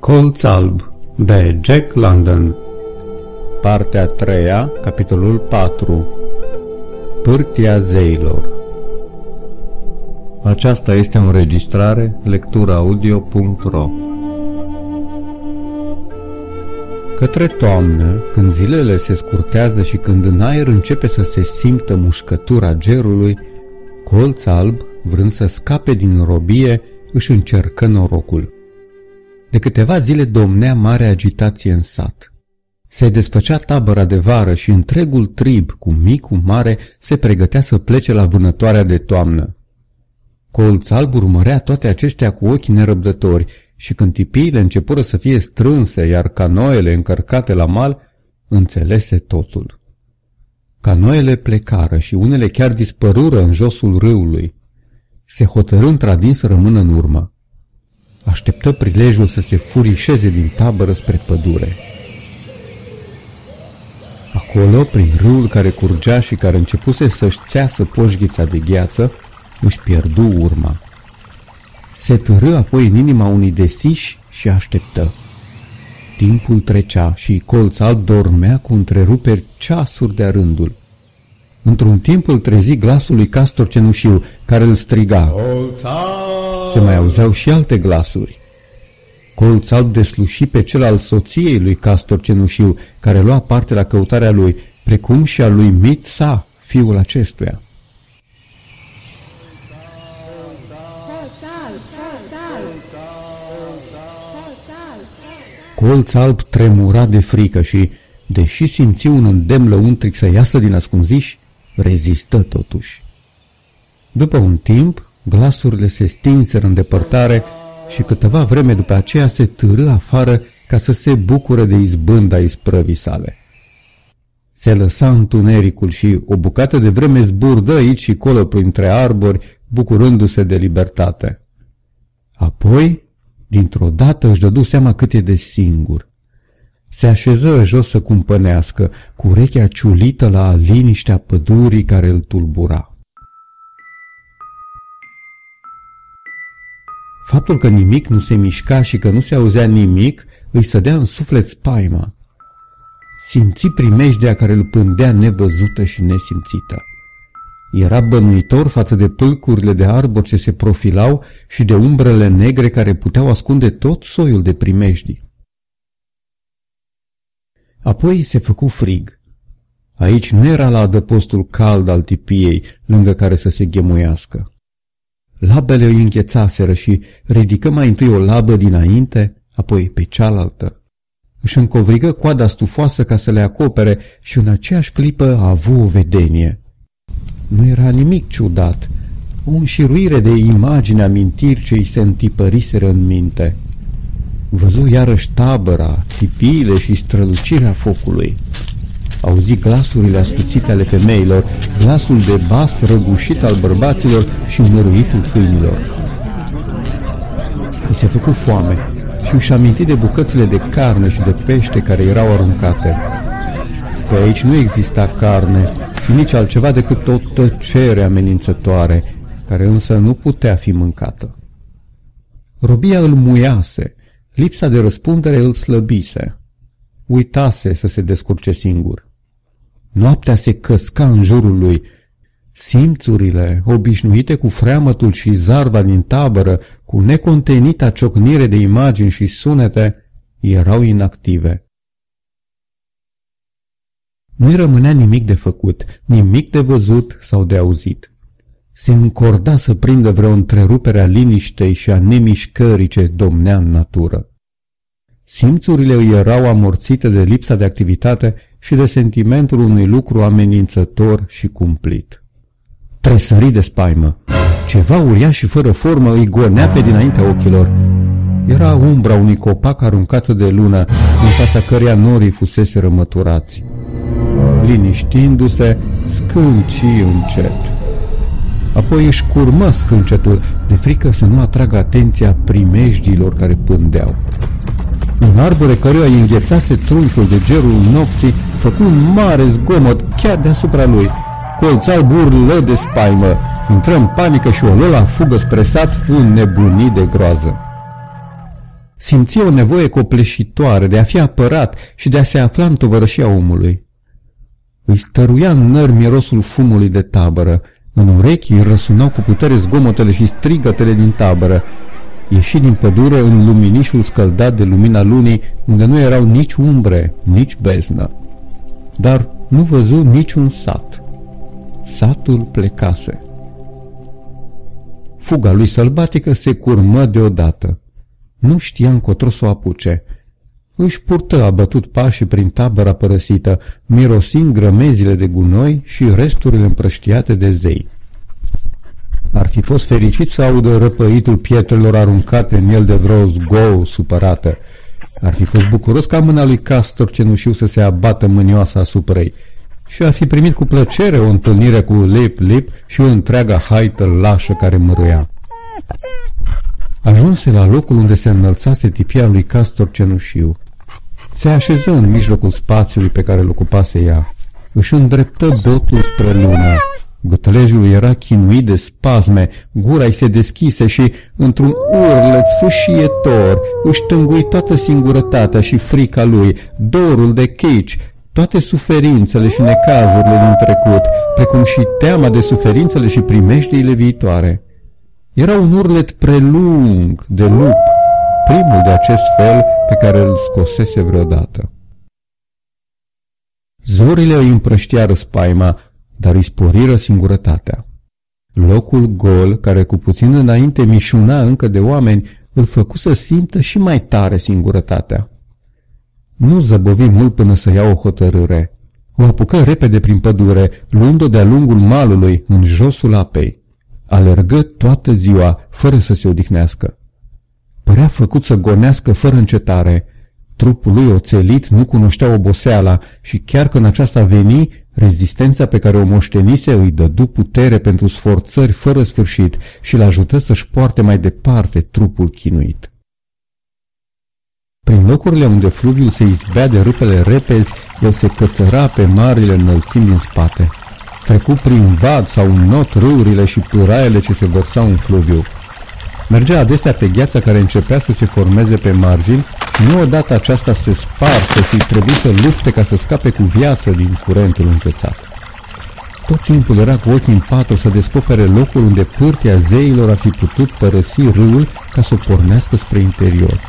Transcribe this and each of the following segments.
Colț alb de Jack London. Partea 3 capitolul 4 Pârtia zeilor. Aceasta este o înregistrare lecturaudio.ro Către toamnă, când zilele se scurtează și când în aer începe să se simtă mușcătura gerului, colț alb, vrând să scape din robie, își încercă norocul. De câteva zile domnea mare agitație în sat. Se desfăcea tabăra de vară și întregul trib, cu mic, cu mare, se pregătea să plece la vânătoarea de toamnă. Colț alb urmărea toate acestea cu ochii nerăbdători și când tipiile începură să fie strânse, iar canoele încărcate la mal, înțelese totul. Canoele plecară și unele chiar dispărură în josul râului. Se hotărâ într-adin să rămână în urmă. Așteptă prilejul să se furișeze din tabără spre pădure. Acolo, prin râul care curgea și care începuse să-și țeasă poșghița de gheață, își pierdu urma. Se târâ apoi în inima unui desiș și așteptă. Timpul trecea și colț alb dormea cu întreruperi ceasuri de rândul. Într-un timp îl trezi glasul lui Castor Cenușiu, care îl striga. Se mai auzeau și alte glasuri. Colț alb desluși pe cel al soției lui Castor Cenușiu, care lua parte la căutarea lui, precum și a lui Mitsa, fiul acestuia. Colț alb tremura de frică și, deși simți un îndemn lăuntric să iasă din ascunziși, rezistă totuși. După un timp, glasurile se stinseră în depărtare și câteva vreme după aceea se târâ afară ca să se bucure de izbânda isprăvii sale. Se lăsa întunericul și o bucată de vreme zburdă aici și colo printre arbori, bucurându-se de libertate. Apoi, dintr-o dată își dădu seama cât e de singur. Se așeză jos să cumpănească, cu urechea ciulită la liniștea pădurii care îl tulbura. Faptul că nimic nu se mișca și că nu se auzea nimic îi sădea în suflet spaima. Simți primejdea care îl pândea nevăzută și nesimțită. Era bănuitor față de pâlcurile de arbori ce se profilau și de umbrele negre care puteau ascunde tot soiul de primejdii. Apoi se făcu frig. Aici nu era la adăpostul cald al tipiei, lângă care să se ghemuiască. Labele îi înghețaseră și ridică mai întâi o labă dinainte, apoi pe cealaltă. Își încovrigă coada stufoasă ca să le acopere și în aceeași clipă a avut o vedenie. Nu era nimic ciudat, o înșiruire de imagini amintiri ce îi se întipăriseră în minte. Văzu iarăși tabăra, tipiile și strălucirea focului. Auzi glasurile ascuțite ale femeilor, glasul de bas răgușit al bărbaților și măruitul câinilor. Îi se făcu foame și își aminti de bucățile de carne și de pește care erau aruncate. Pe aici nu exista carne și nici altceva decât o tăcere amenințătoare, care însă nu putea fi mâncată. Robia îl muiase, Lipsa de răspundere îl slăbise. Uitase să se descurce singur. Noaptea se căsca în jurul lui. Simțurile, obișnuite cu freamătul și zarva din tabără, cu necontenita ciocnire de imagini și sunete, erau inactive. Nu-i rămânea nimic de făcut, nimic de văzut sau de auzit. Se încorda să prindă vreo întrerupere a liniștei și a nemișcării ce domnea în natură. Simțurile îi erau amorțite de lipsa de activitate și de sentimentul unui lucru amenințător și cumplit. Tresări de spaimă. Ceva uriaș și fără formă îi gonea pe dinaintea ochilor. Era umbra unui copac aruncată de lună, în fața căreia norii fusese rămăturați. Liniștindu-se, scânci încet. Apoi își curmă scâncetul, de frică să nu atragă atenția primejdilor care pândeau. Un arbore căruia îi înghețase trunchiul de gerul nopții făcu un mare zgomot chiar deasupra lui. Colțal burlă de spaimă, intră în panică și o lua la fugă spre sat, un nebunit de groază. simți o nevoie copleșitoare de a fi apărat și de a se afla în tovărășia omului. Îi stăruia în nări mirosul fumului de tabără, în urechi îi răsunau cu putere zgomotele și strigătele din tabără. Ieși din pădure în luminișul scăldat de lumina lunii, unde nu erau nici umbre, nici beznă. Dar nu văzu niciun sat. Satul plecase. Fuga lui sălbatică se curmă deodată. Nu știa încotro să o apuce. Își purtă abătut pașii prin tabăra părăsită, mirosind grămezile de gunoi și resturile împrăștiate de zei. Ar fi fost fericit să audă răpăitul pietrelor aruncate în el de vreo zgou supărată. Ar fi fost bucuros ca mâna lui Castor cenușiu să se abată mânioasă asupra ei și ar fi primit cu plăcere o întâlnire cu Lip-Lip și o întreaga haită lașă care măruia. Ajunse la locul unde se înălțase tipia lui Castor cenușiu. Se așeză în mijlocul spațiului pe care îl ocupase ea. Își îndreptă botul spre lună. Gătălejul era chinuit de spasme, gura îi se deschise și, într-un urlet sfâșietor, își tângui toată singurătatea și frica lui, dorul de chici, toate suferințele și necazurile din trecut, precum și teama de suferințele și primejdiile viitoare. Era un urlet prelung de lup, primul de acest fel pe care îl scosese vreodată. Zorile îi împrăștiară spaima, dar îi sporiră singurătatea. Locul gol, care cu puțin înainte mișuna încă de oameni, îl făcu să simtă și mai tare singurătatea. Nu zăbovi mult până să ia o hotărâre. O apucă repede prin pădure, luând-o de-a lungul malului, în josul apei. Alergă toată ziua, fără să se odihnească. Părea făcut să gonească fără încetare. Trupul lui oțelit nu cunoștea oboseala și chiar când aceasta veni, rezistența pe care o moștenise îi dădu putere pentru sforțări fără sfârșit și îl ajută să-și poarte mai departe trupul chinuit. Prin locurile unde fluviul se izbea de râpele repezi, el se cățăra pe marile înălțimi din spate. Trecu prin vad sau not râurile și pâraiele ce se vărsau în fluviu. Mergea adesea pe gheața care începea să se formeze pe margini, nu odată aceasta se sparsă și trebuie să lupte ca să scape cu viață din curentul încățat. Tot timpul era cu ochii în patru să descopere locul unde pârtia zeilor ar fi putut părăsi râul ca să o pornească spre interior.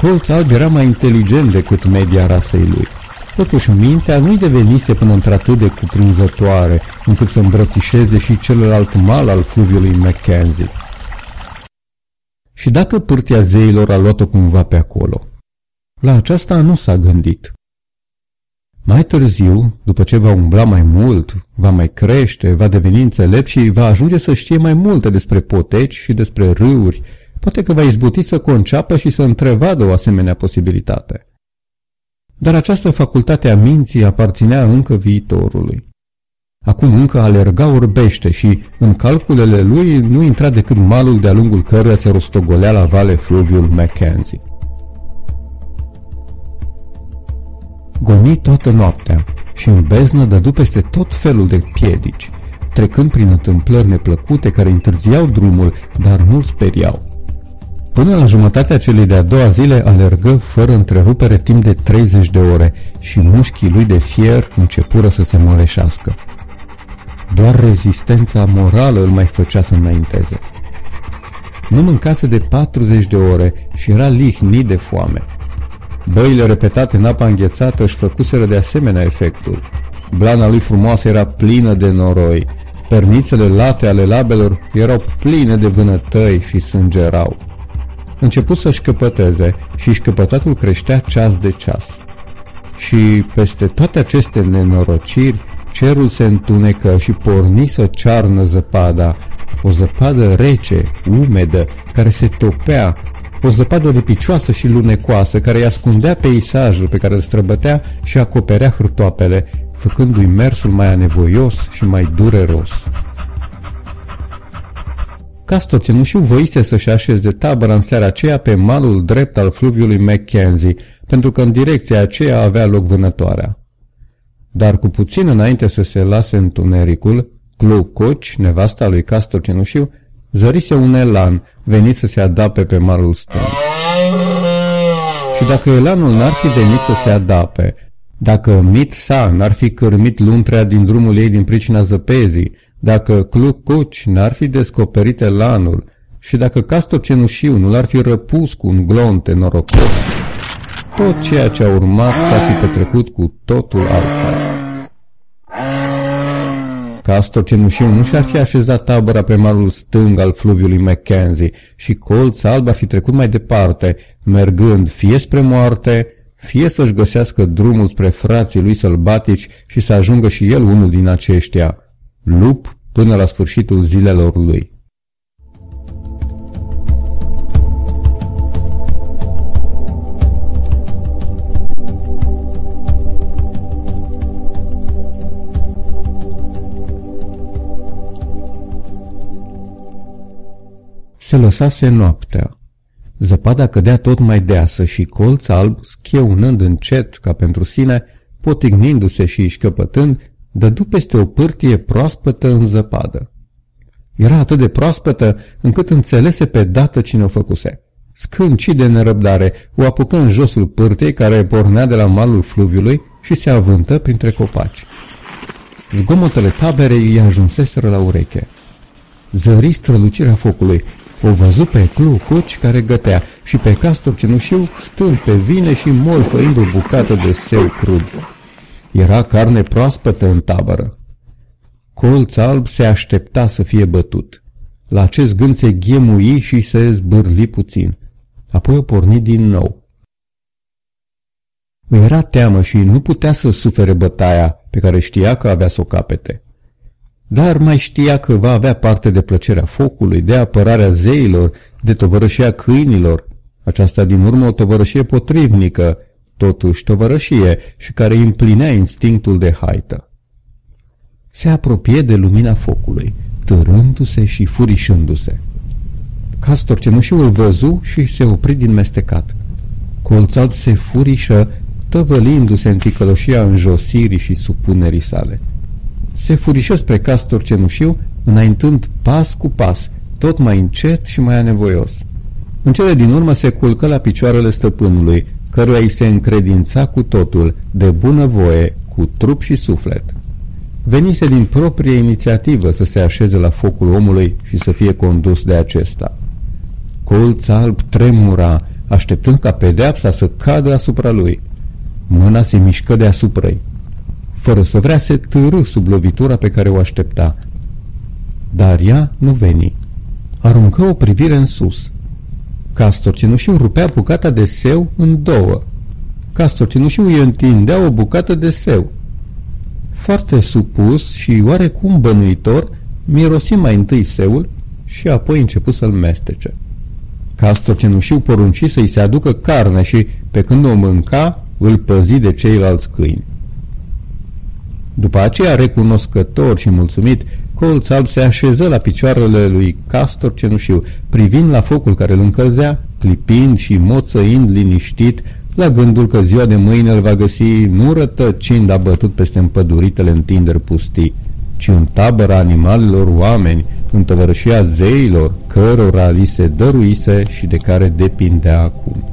Colț alb era mai inteligent decât media rasei lui. Totuși, mintea nu-i devenise până într-atât de cuprinzătoare, încât să îmbrățișeze și celălalt mal al fluviului Mackenzie. Și dacă pârtia zeilor a luat-o cumva pe acolo? La aceasta nu s-a gândit. Mai târziu, după ce va umbla mai mult, va mai crește, va deveni înțelept și va ajunge să știe mai multe despre poteci și despre râuri, poate că va izbuti să conceapă și să întrevadă o asemenea posibilitate. Dar această facultate a minții aparținea încă viitorului. Acum încă alerga urbește și, în calculele lui, nu intra decât malul de-a lungul căruia se rostogolea la vale fluviul Mackenzie. Goni toată noaptea și în beznă dădu peste tot felul de piedici, trecând prin întâmplări neplăcute care întârziau drumul, dar nu-l speriau. Până la jumătatea celei de-a doua zile alergă fără întrerupere timp de 30 de ore și mușchii lui de fier începură să se moleșească. Doar rezistența morală îl mai făcea să înainteze. Nu mâncase de 40 de ore și era lihnit de foame. Băile repetate în apa înghețată își făcuseră de asemenea efectul. Blana lui frumoasă era plină de noroi. Pernițele late ale labelor erau pline de vânătăi și sângerau început să șcăpăteze și șcăpătatul creștea ceas de ceas. Și peste toate aceste nenorociri, cerul se întunecă și porni să cearnă zăpada, o zăpadă rece, umedă, care se topea, o zăpadă de picioasă și lunecoasă, care îi ascundea peisajul pe care îl străbătea și acoperea hârtoapele, făcându-i mersul mai anevoios și mai dureros. Castor Cenușiu voise să-și așeze tabăra în seara aceea pe malul drept al fluviului Mackenzie, pentru că în direcția aceea avea loc vânătoarea. Dar cu puțin înainte să se lase întunericul, Clu Coci, nevasta lui Castor Cenușiu, zărise un elan venit să se adape pe malul stâng. Și dacă elanul n-ar fi venit să se adape, dacă Mit Sa n-ar fi cărmit luntrea din drumul ei din pricina zăpezii, dacă Clucuci n-ar fi descoperit elanul și dacă Castor Cenușiu nu l-ar fi răpus cu un glonte norocos, tot ceea ce a urmat s-ar fi petrecut cu totul altfel. Castor Cenușiu nu și-ar fi așezat tabăra pe malul stâng al fluviului Mackenzie și colț alb ar fi trecut mai departe, mergând fie spre moarte, fie să-și găsească drumul spre frații lui sălbatici și să ajungă și el unul din aceștia, lup până la sfârșitul zilelor lui. Se lăsase noaptea. Zăpada cădea tot mai deasă și colț alb, scheunând încet ca pentru sine, potignindu-se și șcăpătând, dădu peste o pârtie proaspătă în zăpadă. Era atât de proaspătă încât înțelese pe dată cine o făcuse. Scânci de nerăbdare, o apucă în josul pârtei care pornea de la malul fluviului și se avântă printre copaci. Zgomotele taberei îi ajunseseră la ureche. Zări strălucirea focului, o văzut pe Clu Coci care gătea și pe Castor Cenușiu stând pe vine și molfăind o bucată de seu crud. Era carne proaspătă în tabără. Colț alb se aștepta să fie bătut. La acest gând se ghemui și se zbârli puțin. Apoi o porni din nou. Îi era teamă și nu putea să sufere bătaia pe care știa că avea să o capete. Dar mai știa că va avea parte de plăcerea focului, de apărarea zeilor, de tovărășia câinilor. Aceasta din urmă o tovărășie potrivnică, totuși tovărășie și care împlinea instinctul de haită. Se apropie de lumina focului, târându-se și furișându-se. Castor cenușiul văzu și se opri din mestecat. Colțal se furișă, tăvălindu-se în ticăloșia înjosirii și supunerii sale. Se furișă spre Castor cenușiu, înaintând pas cu pas, tot mai încet și mai anevoios. În cele din urmă se culcă la picioarele stăpânului, căruia îi se încredința cu totul, de bună voie, cu trup și suflet. Venise din proprie inițiativă să se așeze la focul omului și să fie condus de acesta. Colț alb tremura, așteptând ca pedeapsa să cadă asupra lui. Mâna se mișcă deasupra ei. Fără să vrea se târâ sub lovitura pe care o aștepta. Dar ea nu veni. Aruncă o privire în sus. Castor cenușiu rupea bucata de seu în două. Castor cenușiu îi întindea o bucată de seu. Foarte supus și oarecum bănuitor, mirosi mai întâi seul și apoi început să-l mestece. Castor cenușiu porunci să-i se aducă carne și, pe când o mânca, îl păzi de ceilalți câini. După aceea, recunoscător și mulțumit, colț alb se așeză la picioarele lui Castor cenușiu, privind la focul care îl încălzea, clipind și moțăind liniștit la gândul că ziua de mâine îl va găsi nu rătăcind abătut peste împăduritele întinderi pustii, ci în tabăra animalelor oameni, în tăvărășia zeilor, cărora li se dăruise și de care depindea acum.